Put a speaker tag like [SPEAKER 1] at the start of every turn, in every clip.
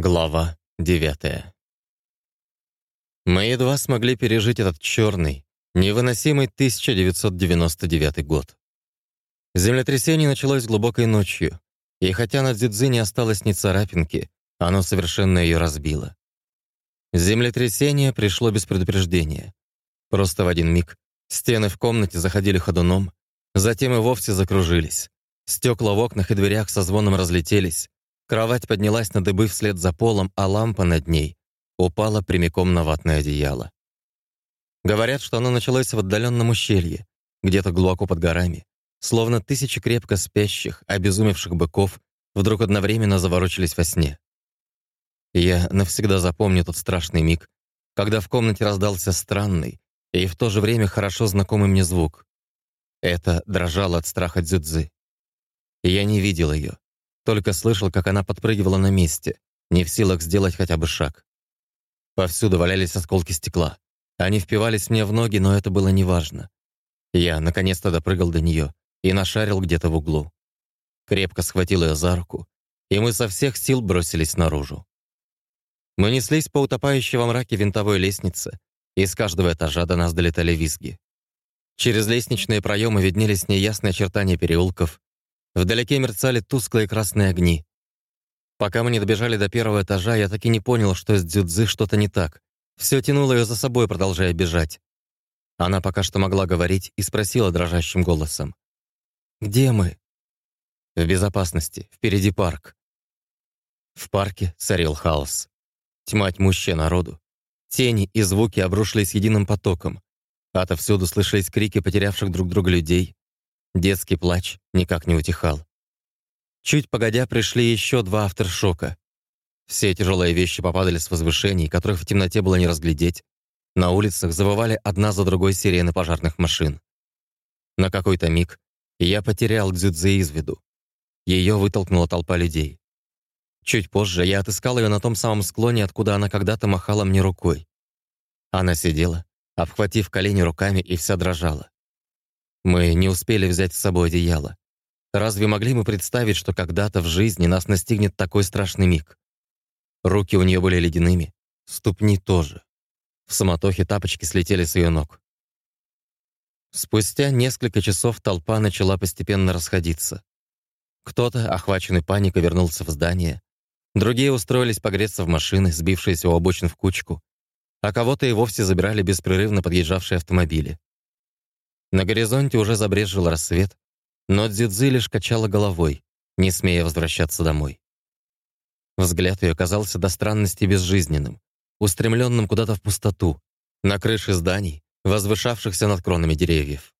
[SPEAKER 1] Глава девятая. Мы едва смогли пережить этот черный, невыносимый 1999 год. Землетрясение началось глубокой ночью, и хотя на Дзюдзи не осталось ни царапинки, оно совершенно ее разбило. Землетрясение пришло без предупреждения. Просто в один миг стены в комнате заходили ходуном, затем и вовсе закружились. Стекла в окнах и дверях со звоном разлетелись, Кровать поднялась на дыбы вслед за полом, а лампа над ней упала прямиком на ватное одеяло. Говорят, что оно началось в отдаленном ущелье, где-то глубоко под горами, словно тысячи крепко спящих, обезумевших быков вдруг одновременно заворочились во сне. Я навсегда запомню тот страшный миг, когда в комнате раздался странный и в то же время хорошо знакомый мне звук. Это дрожало от страха дзюдзы. Я не видел ее, только слышал, как она подпрыгивала на месте, не в силах сделать хотя бы шаг. Повсюду валялись осколки стекла. Они впивались мне в ноги, но это было неважно. Я наконец-то допрыгал до нее и нашарил где-то в углу. Крепко схватил ее за руку, и мы со всех сил бросились наружу. Мы неслись по утопающей во мраке винтовой лестнице, и с каждого этажа до нас долетали визги. Через лестничные проемы виднелись неясные очертания переулков, Вдалеке мерцали тусклые красные огни. Пока мы не добежали до первого этажа, я так и не понял, что с Дзюдзы что-то не так. Все тянуло ее за собой, продолжая бежать. Она пока что могла говорить и спросила дрожащим голосом. «Где мы?» «В безопасности. Впереди парк». В парке царил хаос. Тьма тьмущая народу. Тени и звуки обрушились единым потоком. Отовсюду слышались крики потерявших друг друга людей, Детский плач никак не утихал. Чуть погодя пришли еще два авторшока. Все тяжелые вещи попадали с возвышений, которых в темноте было не разглядеть. На улицах завывали одна за другой сирены пожарных машин. На какой-то миг я потерял Дзюдзе из виду. Ее вытолкнула толпа людей. Чуть позже я отыскал ее на том самом склоне, откуда она когда-то махала мне рукой. Она сидела, обхватив колени руками, и вся дрожала. Мы не успели взять с собой одеяло. Разве могли мы представить, что когда-то в жизни нас настигнет такой страшный миг? Руки у нее были ледяными, ступни тоже. В самотохе тапочки слетели с ее ног. Спустя несколько часов толпа начала постепенно расходиться. Кто-то, охваченный паникой, вернулся в здание. Другие устроились погреться в машины, сбившиеся у обочин в кучку. А кого-то и вовсе забирали беспрерывно подъезжавшие автомобили. На горизонте уже забрезжил рассвет, но Дзюдзи лишь качала головой, не смея возвращаться домой. Взгляд ее казался до странности безжизненным, устремленным куда-то в пустоту, на крыши зданий, возвышавшихся над кронами деревьев.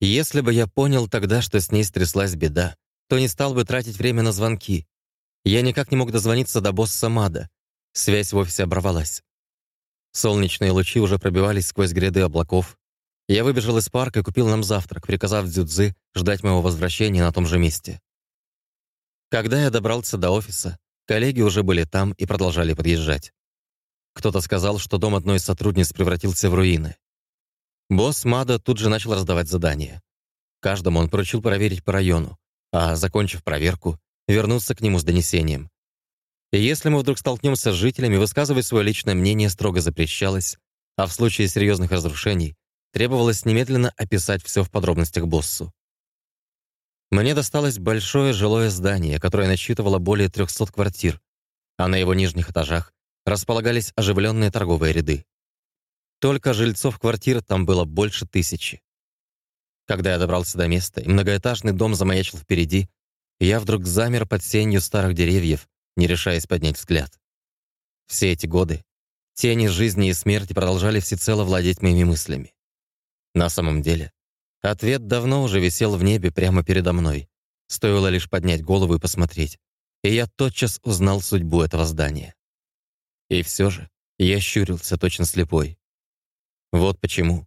[SPEAKER 1] Если бы я понял тогда, что с ней стряслась беда, то не стал бы тратить время на звонки. Я никак не мог дозвониться до босса Мада. Связь в офисе оборвалась. Солнечные лучи уже пробивались сквозь гряды облаков, я выбежал из парка и купил нам завтрак, приказав Дзюдзы ждать моего возвращения на том же месте. Когда я добрался до офиса, коллеги уже были там и продолжали подъезжать. Кто-то сказал, что дом одной из сотрудниц превратился в руины. Босс Мада тут же начал раздавать задания. Каждому он поручил проверить по району, а, закончив проверку, вернуться к нему с донесением. И если мы вдруг столкнемся с жителями, высказывать свое личное мнение строго запрещалось, а в случае серьезных разрушений Требовалось немедленно описать все в подробностях боссу. Мне досталось большое жилое здание, которое насчитывало более 300 квартир, а на его нижних этажах располагались оживленные торговые ряды. Только жильцов квартир там было больше тысячи. Когда я добрался до места, и многоэтажный дом замаячил впереди, я вдруг замер под сенью старых деревьев, не решаясь поднять взгляд. Все эти годы тени жизни и смерти продолжали всецело владеть моими мыслями. На самом деле, ответ давно уже висел в небе прямо передо мной. Стоило лишь поднять голову и посмотреть, и я тотчас узнал судьбу этого здания. И все же я щурился точно слепой. Вот почему.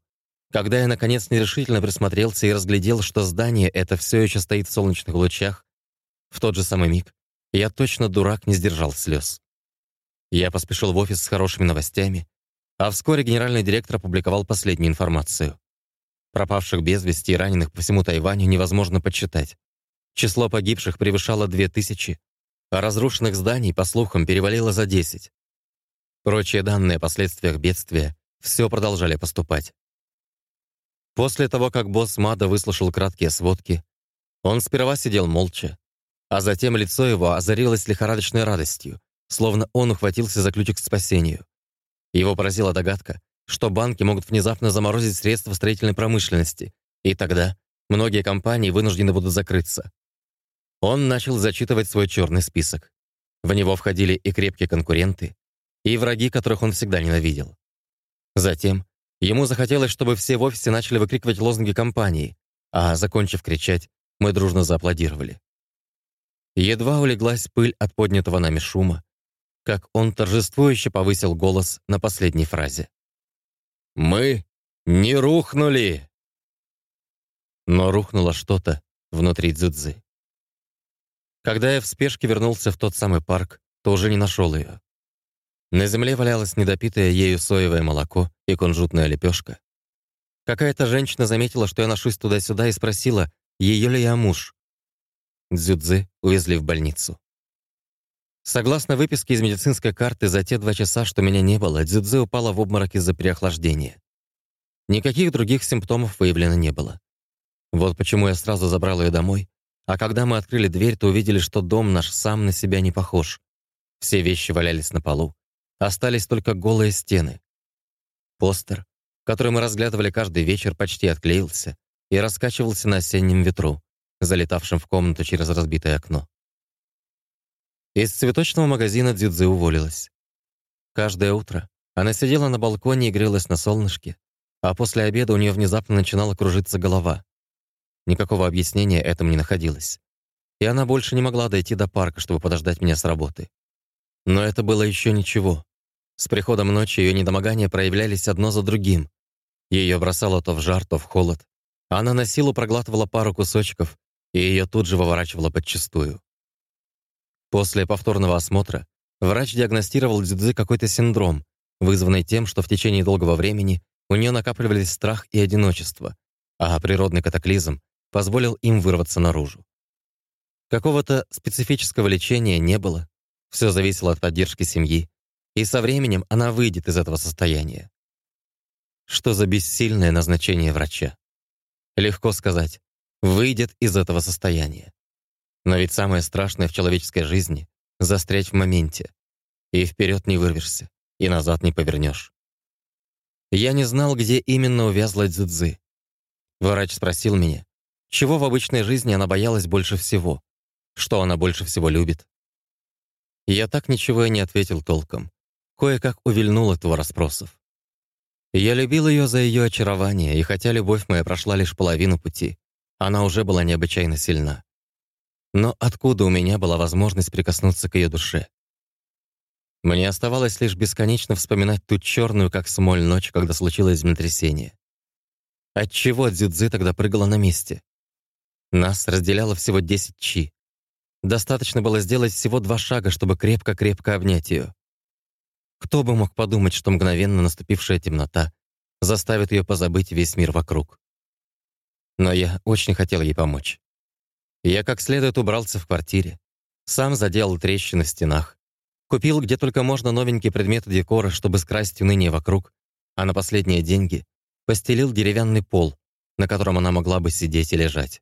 [SPEAKER 1] Когда я, наконец, нерешительно присмотрелся и разглядел, что здание это все еще стоит в солнечных лучах, в тот же самый миг я точно дурак не сдержал слез. Я поспешил в офис с хорошими новостями, а вскоре генеральный директор опубликовал последнюю информацию. Пропавших без вести и раненых по всему Тайваню невозможно подсчитать. Число погибших превышало 2000, а разрушенных зданий, по слухам, перевалило за 10. Прочие данные о последствиях бедствия все продолжали поступать. После того, как босс Мада выслушал краткие сводки, он сперва сидел молча, а затем лицо его озарилось лихорадочной радостью, словно он ухватился за ключик к спасению. Его поразила догадка, что банки могут внезапно заморозить средства строительной промышленности, и тогда многие компании вынуждены будут закрыться. Он начал зачитывать свой черный список. В него входили и крепкие конкуренты, и враги, которых он всегда ненавидел. Затем ему захотелось, чтобы все в офисе начали выкрикивать лозунги компании, а, закончив кричать, мы дружно зааплодировали. Едва улеглась пыль от поднятого нами шума, как он торжествующе повысил голос на последней фразе. «Мы не рухнули!» Но рухнуло что-то внутри Дзюдзы. Когда я в спешке вернулся в тот самый парк, то уже не нашел ее. На земле валялось недопитое ею соевое молоко и кунжутная лепешка. Какая-то женщина заметила, что я ношусь туда-сюда и спросила, ее ли я муж. Дзюдзы увезли в больницу. Согласно выписке из медицинской карты, за те два часа, что меня не было, Дзюдзы упала в обморок из-за переохлаждения. Никаких других симптомов выявлено не было. Вот почему я сразу забрал ее домой, а когда мы открыли дверь, то увидели, что дом наш сам на себя не похож. Все вещи валялись на полу, Остались только голые стены. Постер, который мы разглядывали каждый вечер, почти отклеился и раскачивался на осеннем ветру, залетавшем в комнату через разбитое окно. Из цветочного магазина Дзюдзи уволилась. Каждое утро она сидела на балконе и грелась на солнышке, а после обеда у нее внезапно начинала кружиться голова. Никакого объяснения этому не находилось. И она больше не могла дойти до парка, чтобы подождать меня с работы. Но это было еще ничего. С приходом ночи ее недомогания проявлялись одно за другим. Ее бросало то в жар, то в холод. Она на силу проглатывала пару кусочков, и ее тут же выворачивало подчистую. После повторного осмотра врач диагностировал Дзюдзи какой-то синдром, вызванный тем, что в течение долгого времени у нее накапливались страх и одиночество, а природный катаклизм позволил им вырваться наружу. Какого-то специфического лечения не было, все зависело от поддержки семьи, и со временем она выйдет из этого состояния. Что за бессильное назначение врача? Легко сказать, выйдет из этого состояния. Но ведь самое страшное в человеческой жизни — застрять в моменте. И вперед не вырвешься, и назад не повернешь. Я не знал, где именно увязла Дзюдзы. Врач спросил меня, чего в обычной жизни она боялась больше всего, что она больше всего любит. Я так ничего и не ответил толком кое-как увильнул от его расспросов. Я любил ее за ее очарование, и хотя любовь моя прошла лишь половину пути, она уже была необычайно сильна. Но откуда у меня была возможность прикоснуться к ее душе? Мне оставалось лишь бесконечно вспоминать ту черную, как смоль, ночь, когда случилось землетрясение. Отчего Дзюдзы тогда прыгала на месте? Нас разделяло всего 10 чи. Достаточно было сделать всего два шага, чтобы крепко-крепко обнять ее. Кто бы мог подумать, что мгновенно наступившая темнота заставит ее позабыть весь мир вокруг. Но я очень хотел ей помочь. Я как следует убрался в квартире, сам заделал трещины в стенах, купил где только можно новенькие предметы декора, чтобы скрасить уныние вокруг, а на последние деньги постелил деревянный пол, на котором она могла бы сидеть и лежать.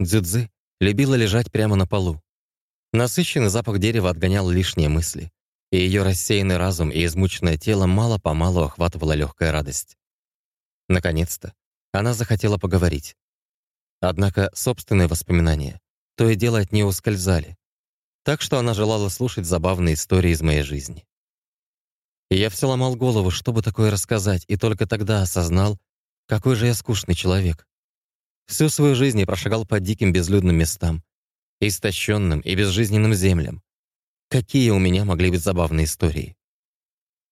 [SPEAKER 1] Дзюдзы любила лежать прямо на полу. Насыщенный запах дерева отгонял лишние мысли и ее рассеянный разум и измученное тело мало-помалу охватывала легкая радость. Наконец-то она захотела поговорить. Однако собственные воспоминания то и дело от нее ускользали, так что она желала слушать забавные истории из моей жизни. И я все ломал голову, чтобы такое рассказать, и только тогда осознал, какой же я скучный человек. Всю свою жизнь я прошагал по диким безлюдным местам, истощенным и безжизненным землям, Какие у меня могли быть забавные истории?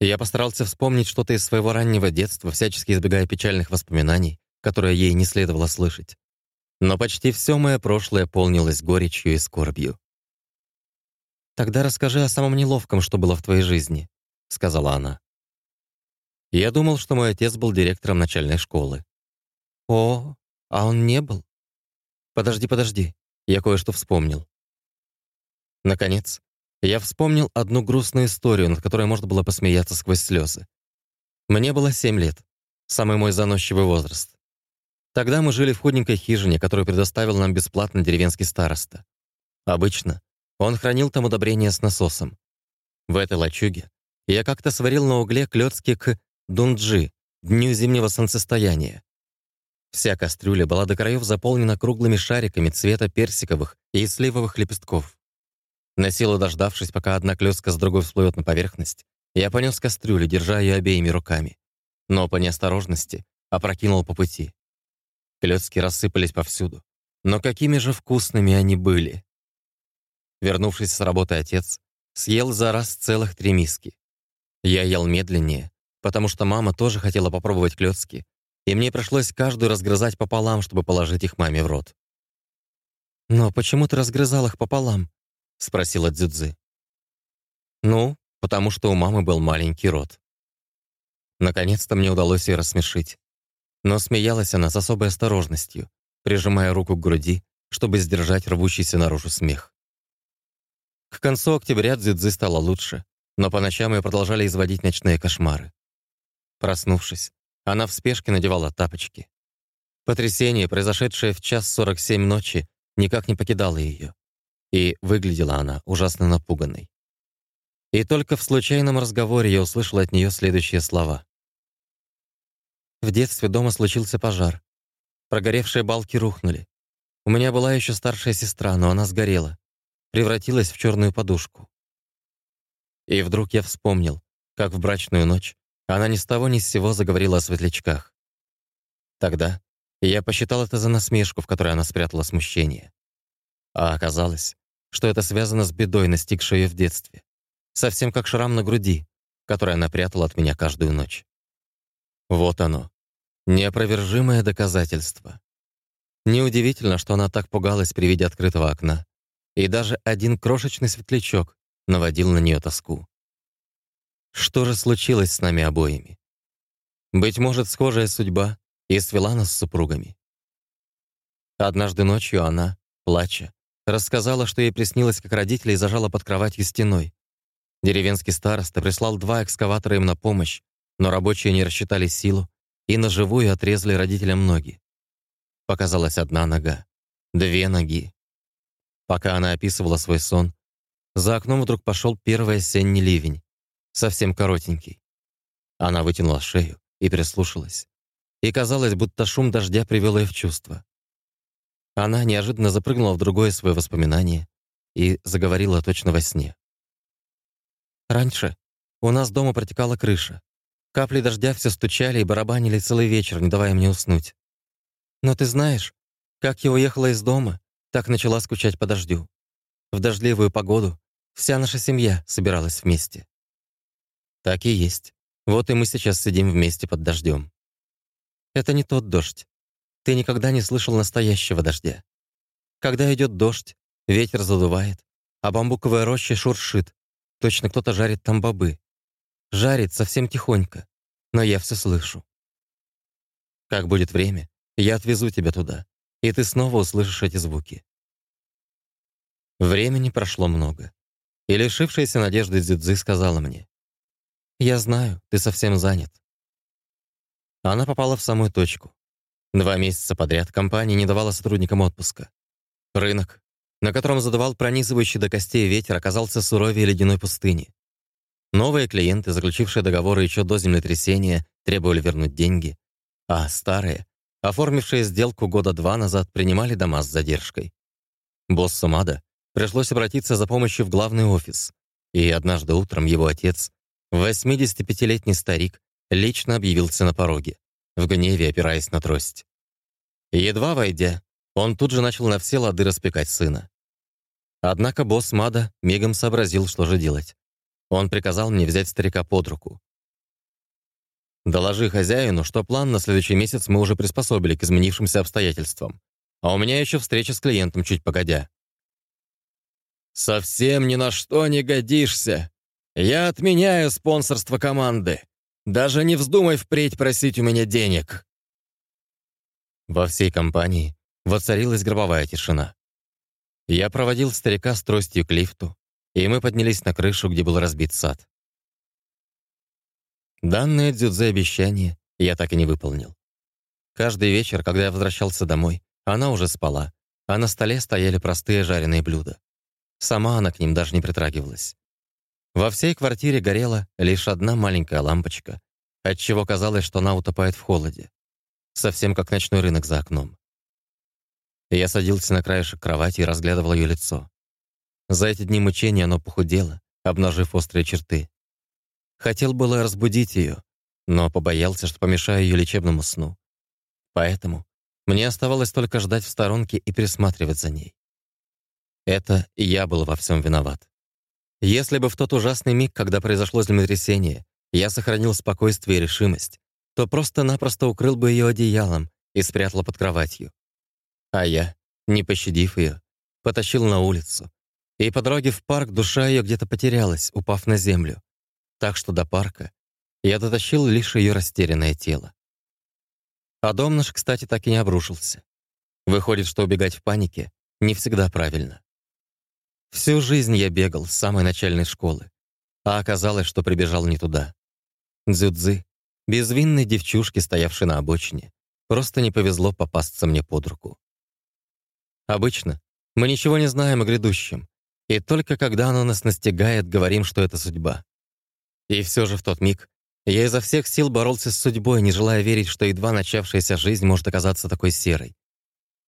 [SPEAKER 1] Я постарался вспомнить что-то из своего раннего детства, всячески избегая печальных воспоминаний, которые ей не следовало слышать. Но почти все мое прошлое полнилось горечью и скорбью. «Тогда расскажи о самом неловком, что было в твоей жизни», — сказала она. Я думал, что мой отец был директором начальной школы. «О, а он не был?» «Подожди, подожди, я кое-что вспомнил. Наконец, я вспомнил одну грустную историю, над которой можно было посмеяться сквозь слезы. Мне было семь лет, самый мой заносчивый возраст. Тогда мы жили в худенькой хижине, которую предоставил нам бесплатно деревенский староста. Обычно он хранил там удобрения с насосом. В этой лачуге я как-то сварил на угле клёцки к дунджи, дню зимнего солнцестояния. Вся кастрюля была до краев заполнена круглыми шариками цвета персиковых и сливовых лепестков. На силу дождавшись, пока одна клёцка с другой всплывет на поверхность, я понес кастрюлю, держа ее обеими руками. Но по неосторожности опрокинул по пути. Клёцки рассыпались повсюду. Но какими же вкусными они были! Вернувшись с работы отец, съел за раз целых три миски. Я ел медленнее, потому что мама тоже хотела попробовать клёцки, и мне пришлось каждую разгрызать пополам, чтобы положить их маме в рот. «Но почему ты разгрызал их пополам?» — спросила Дзюдзы. «Ну, потому что у мамы был маленький рот». Наконец-то мне удалось ее рассмешить. Но смеялась она с особой осторожностью, прижимая руку к груди, чтобы сдержать рвущийся наружу смех. К концу октября Дзюдзы стало лучше, но по ночам ее продолжали изводить ночные кошмары. Проснувшись, она в спешке надевала тапочки. Потрясение, произошедшее в час 47 ночи, никак не покидало ее. И выглядела она ужасно напуганной. И только в случайном разговоре я услышал от нее следующие слова. В детстве дома случился пожар. Прогоревшие балки рухнули. У меня была еще старшая сестра, но она сгорела. Превратилась в черную подушку. И вдруг я вспомнил, как в брачную ночь она ни с того ни с сего заговорила о светлячках. Тогда я посчитал это за насмешку, в которой она спрятала смущение. А оказалось, что это связано с бедой, настигшей ее в детстве. Совсем как шрам на груди, который она прятала от меня каждую ночь. Вот оно, неопровержимое доказательство. Неудивительно, что она так пугалась при виде открытого окна, и даже один крошечный светлячок наводил на нее тоску. Что же случилось с нами обоими? Быть может, схожая судьба и свела нас с супругами. Однажды ночью она, плача, рассказала, что ей приснилось, как родителей зажала под кроватью стеной. Деревенский староста прислал два экскаватора им на помощь, но рабочие не рассчитали силу и наживую отрезали родителям ноги. Показалась одна нога, две ноги. Пока она описывала свой сон, за окном вдруг пошел первый осенний ливень совсем коротенький. Она вытянула шею и прислушалась. И казалось, будто шум дождя привел ее в чувство. Она неожиданно запрыгнула в другое свое воспоминание и заговорила точно во сне. «Раньше у нас дома протекала крыша. Капли дождя все стучали и барабанили целый вечер, не давая мне уснуть. Но ты знаешь, как я уехала из дома, так начала скучать по дождю. В дождливую погоду вся наша семья собиралась вместе. Так и есть. Вот и мы сейчас сидим вместе под дождем. Это не тот дождь. Ты никогда не слышал настоящего дождя. Когда идет дождь, ветер задувает, а бамбуковая роща шуршит. Точно кто-то жарит там бобы. Жарит совсем тихонько, но я все слышу. Как будет время, я отвезу тебя туда, и ты снова услышишь эти звуки. Времени прошло много, и лишившаяся надежды Дзюдзы сказала мне, «Я знаю, ты совсем занят». Она попала в самую точку. Два месяца подряд компания не давала сотрудникам отпуска. Рынок, на котором задавал пронизывающий до костей ветер, оказался суровее ледяной пустыни. Новые клиенты, заключившие договоры еще до землетрясения, требовали вернуть деньги, а старые, оформившие сделку года два назад, принимали дома с задержкой. Боссу Мада пришлось обратиться за помощью в главный офис, и однажды утром его отец 85-летний старик лично объявился на пороге, в гневе опираясь на трость. Едва войдя, он тут же начал на все лады распекать сына. Однако босс Мада мигом сообразил, что же делать. Он приказал мне взять старика под руку. «Доложи хозяину, что план на следующий месяц мы уже приспособили к изменившимся обстоятельствам. А у меня еще встреча с клиентом чуть погодя». «Совсем ни на что не годишься!» Я отменяю спонсорство команды. Даже не вздумай впредь просить у меня денег. Во всей компании воцарилась гробовая тишина. Я проводил старика с тростью к лифту, и мы поднялись на крышу, где был разбит сад. Данное дзюдзе обещание я так и не выполнил. Каждый вечер, когда я возвращался домой, она уже спала, а на столе стояли простые жареные блюда. Сама она к ним даже не притрагивалась. Во всей квартире горела лишь одна маленькая лампочка, отчего казалось, что она утопает в холоде. Совсем как ночной рынок за окном. Я садился на краешек кровати и разглядывал ее лицо. За эти дни мучения оно похудело, обнажив острые черты. Хотел было разбудить ее, но побоялся, что помешаю ее лечебному сну. Поэтому мне оставалось только ждать в сторонке и присматривать за ней. Это я был во всем виноват. Если бы в тот ужасный миг, когда произошло землетрясение, я сохранил спокойствие и решимость, то просто-напросто укрыл бы ее одеялом и спрятал под кроватью. А я, не пощадив ее, потащил на улицу. И по дороге в парк душа ее где-то потерялась, упав на землю. Так что до парка я дотащил лишь ее растерянное тело. А дом наш, кстати, так и не обрушился. Выходит, что убегать в панике не всегда правильно. Всю жизнь я бегал с самой начальной школы, а оказалось, что прибежал не туда. Дзюдзы, безвинной девчушке, стоявшей на обочине, просто не повезло попасться мне под руку. Обычно мы ничего не знаем о грядущем, и только когда оно нас настигает, говорим, что это судьба. И все же в тот миг я изо всех сил боролся с судьбой, не желая верить, что едва начавшаяся жизнь может оказаться такой серой.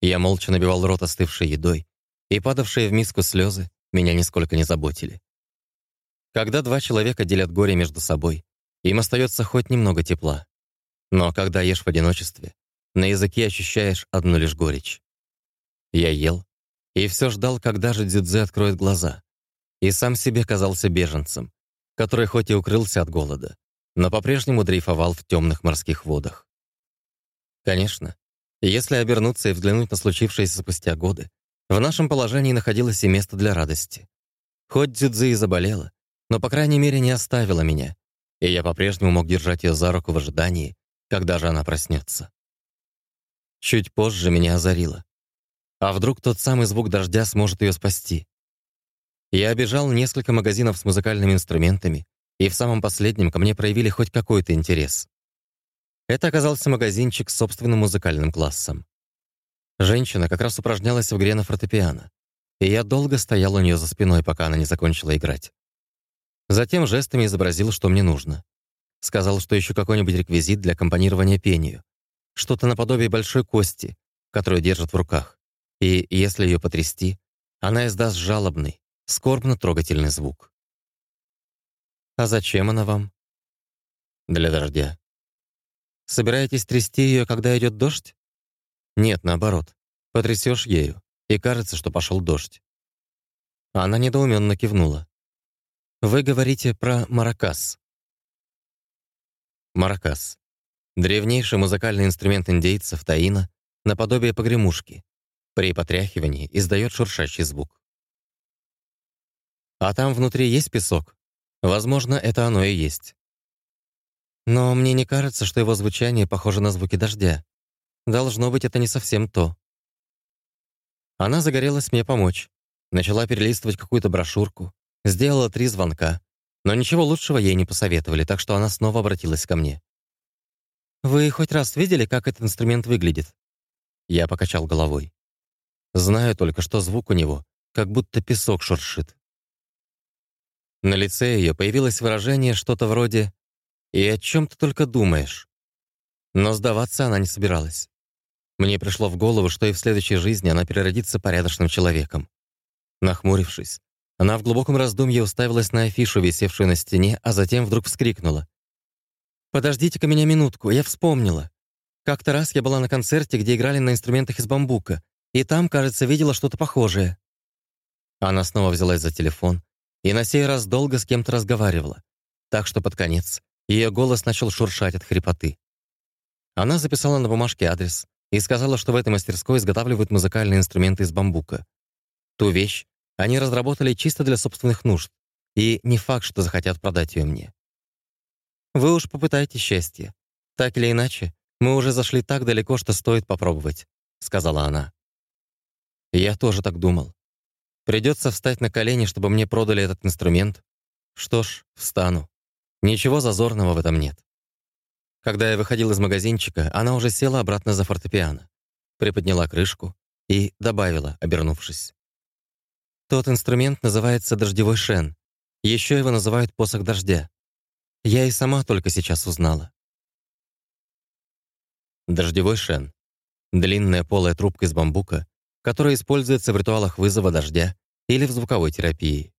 [SPEAKER 1] Я молча набивал рот остывшей едой, и падавшие в миску слезы меня нисколько не заботили. Когда два человека делят горе между собой, им остается хоть немного тепла. Но когда ешь в одиночестве, на языке ощущаешь одну лишь горечь. Я ел и все ждал, когда же Дзюдзе откроет глаза. И сам себе казался беженцем, который хоть и укрылся от голода, но по-прежнему дрейфовал в темных морских водах. Конечно, если обернуться и взглянуть на случившееся спустя годы, в нашем положении находилось и место для радости. Хоть Дзюдзи и заболела, но, по крайней мере, не оставила меня, и я по-прежнему мог держать ее за руку в ожидании, когда же она проснется. Чуть позже меня озарило. А вдруг тот самый звук дождя сможет ее спасти? Я обежал несколько магазинов с музыкальными инструментами, и в самом последнем ко мне проявили хоть какой-то интерес. Это оказался магазинчик с собственным музыкальным классом. Женщина как раз упражнялась в игре на фортепиано, и я долго стоял у нее за спиной, пока она не закончила играть. Затем жестами изобразил, что мне нужно. Сказал, что ищу какой-нибудь реквизит для аккомпанирования пению. Что-то наподобие большой кости, которую держат в руках. И если ее потрясти, она издаст жалобный, скорбно-трогательный звук. «А зачем она вам?» «Для дождя». «Собираетесь трясти ее, когда идет дождь?» «Нет, наоборот. Потрясешь ею, и кажется, что пошел дождь». Она недоуменно кивнула. «Вы говорите про маракас». Маракас. Древнейший музыкальный инструмент индейцев Таина, наподобие погремушки. При потряхивании издает шуршащий звук. А там внутри есть песок? Возможно, это оно и есть. Но мне не кажется, что его звучание похоже на звуки дождя. Должно быть, это не совсем то. Она загорелась мне помочь. Начала перелистывать какую-то брошюрку. Сделала три звонка. Но ничего лучшего ей не посоветовали, так что она снова обратилась ко мне. «Вы хоть раз видели, как этот инструмент выглядит?» Я покачал головой. Знаю только, что звук у него, как будто песок шуршит. На лице ее появилось выражение что-то вроде «И о чем ты только думаешь?». Но сдаваться она не собиралась. Мне пришло в голову, что и в следующей жизни она переродится порядочным человеком. Нахмурившись, она в глубоком раздумье уставилась на афишу, висевшую на стене, а затем вдруг вскрикнула. «Подождите-ка меня минутку, я вспомнила. Как-то раз я была на концерте, где играли на инструментах из бамбука, и там, кажется, видела что-то похожее». Она снова взялась за телефон, и на сей раз долго с кем-то разговаривала, так что под конец ее голос начал шуршать от хрипоты. Она записала на бумажке адрес и сказала, что в этой мастерской изготавливают музыкальные инструменты из бамбука. Ту вещь они разработали чисто для собственных нужд, и не факт, что захотят продать ее мне. Вы уж попытайте счастье. Так или иначе, мы уже зашли так далеко, что стоит попробовать», — сказала она. Я тоже так думал. Придется встать на колени, чтобы мне продали этот инструмент. Что ж, встану. Ничего зазорного в этом нет. Когда я выходил из магазинчика, она уже села обратно за фортепиано, приподняла крышку и добавила, обернувшись. Тот инструмент называется дождевой шен. Еще его называют посох дождя. Я и сама только сейчас узнала. Дождевой шен. Длинная полая трубка из бамбука, которая используется в ритуалах вызова дождя или в звуковой терапии.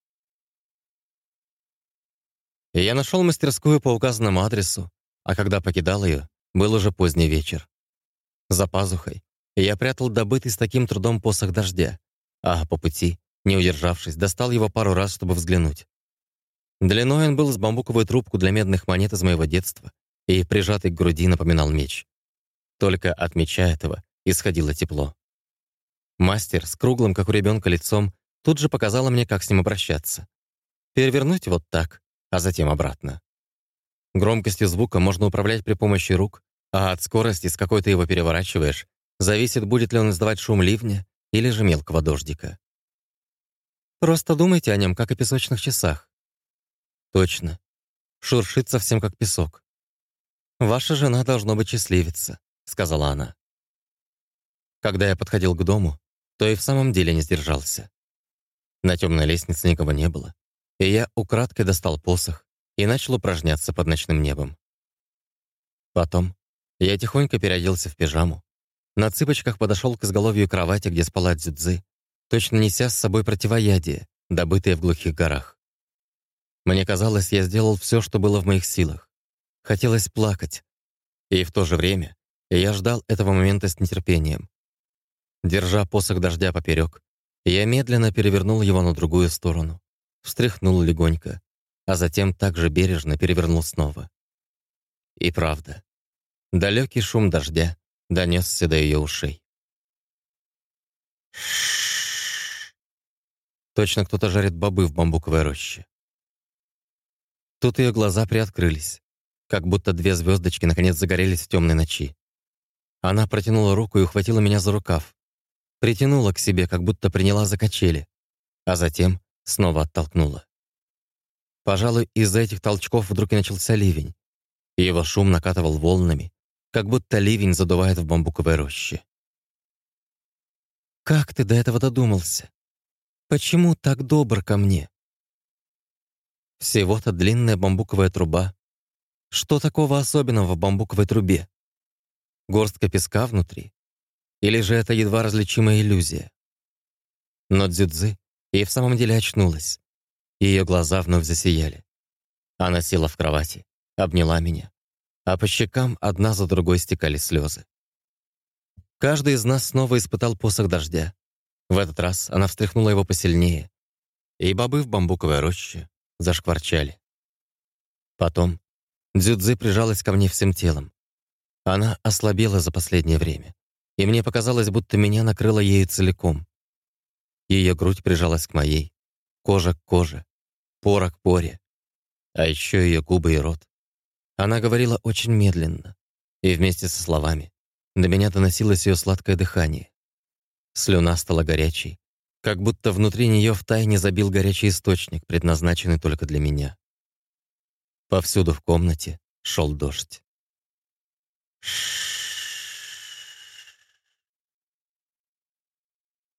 [SPEAKER 1] Я нашел мастерскую по указанному адресу, а когда покидал ее, был уже поздний вечер. За пазухой я прятал добытый с таким трудом посох дождя, а по пути, не удержавшись, достал его пару раз, чтобы взглянуть. Длиной он был с бамбуковую трубку для медных монет из моего детства и, прижатый к груди, напоминал меч. Только от меча этого исходило тепло. Мастер с круглым, как у ребенка, лицом тут же показала мне, как с ним обращаться. Перевернуть вот так, а затем обратно. Громкостью звука можно управлять при помощи рук, а от скорости, с какой ты его переворачиваешь, зависит, будет ли он издавать шум ливня или же мелкого дождика. Просто думайте о нем, как о песочных часах. Точно. Шуршит совсем как песок. Ваша жена должно быть счастливица. — сказала она. Когда я подходил к дому, то и в самом деле не сдержался. На темной лестнице никого не было, и я украдкой достал посох и начал упражняться под ночным небом. Потом я тихонько переоделся в пижаму, на цыпочках подошел к изголовью кровати, где спала Дзюдзы, точно неся с собой противоядие, добытое в глухих горах. Мне казалось, я сделал все, что было в моих силах. Хотелось плакать. И в то же время я ждал этого момента с нетерпением. Держа посох дождя поперек, я медленно перевернул его на другую сторону, встряхнул легонько, а затем также бережно перевернул снова. И правда, далекий шум дождя донесся до ее ушей. Точно кто-то жарит бобы в бамбуковой роще. Тут ее глаза приоткрылись, как будто две звездочки наконец загорелись в темной ночи. Она протянула руку и ухватила меня за рукав. Притянула к себе, как будто приняла за качели, а затем снова оттолкнула. Пожалуй, из-за этих толчков вдруг и начался ливень. И его шум накатывал волнами, как будто ливень задувает в бамбуковой роще. «Как ты до этого додумался? Почему так добр ко мне?» Всего-то длинная бамбуковая труба. Что такого особенного в бамбуковой трубе? Горстка песка внутри? Или же это едва различимая иллюзия? Но Дзюдзы и в самом деле очнулась. Ее глаза вновь засияли. Она села в кровати, обняла меня, а по щекам одна за другой стекали слезы. Каждый из нас снова испытал посох дождя. В этот раз она встряхнула его посильнее, и бобы в бамбуковой роще зашкварчали. Потом Дзюдзы прижалась ко мне всем телом, она ослабела за последнее время, и мне показалось, будто меня накрыло ею целиком. Ее грудь прижалась к моей, кожа к коже, пора к поре, а еще ее губы и рот. Она говорила очень медленно, и вместе со словами до меня доносилось ее сладкое дыхание. Слюна стала горячей, как будто внутри нее втайне забил горячий источник, предназначенный только для меня. Повсюду в комнате шел дождь. Shh.